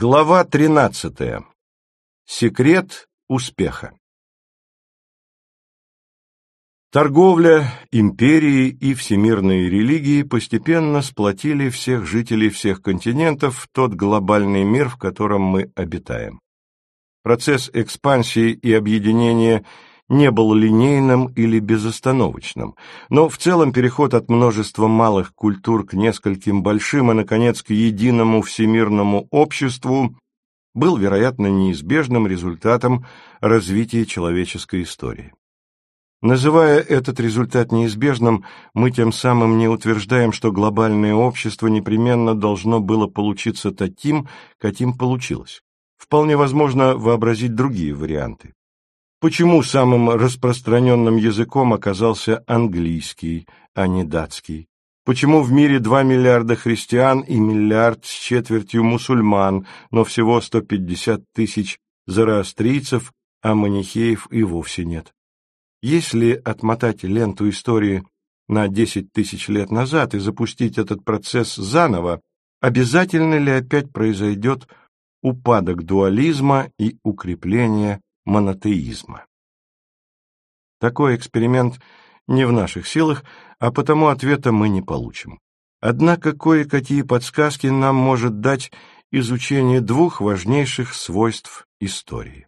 Глава 13. Секрет успеха. Торговля, империи и всемирные религии постепенно сплотили всех жителей всех континентов в тот глобальный мир, в котором мы обитаем. Процесс экспансии и объединения не был линейным или безостановочным, но в целом переход от множества малых культур к нескольким большим и, наконец, к единому всемирному обществу был, вероятно, неизбежным результатом развития человеческой истории. Называя этот результат неизбежным, мы тем самым не утверждаем, что глобальное общество непременно должно было получиться таким, каким получилось. Вполне возможно вообразить другие варианты. Почему самым распространенным языком оказался английский, а не датский? Почему в мире 2 миллиарда христиан и миллиард с четвертью мусульман, но всего 150 тысяч зороастрийцев, а манихеев и вовсе нет? Если отмотать ленту истории на 10 тысяч лет назад и запустить этот процесс заново, обязательно ли опять произойдет упадок дуализма и укрепление монотеизма. Такой эксперимент не в наших силах, а потому ответа мы не получим. Однако кое-какие подсказки нам может дать изучение двух важнейших свойств истории.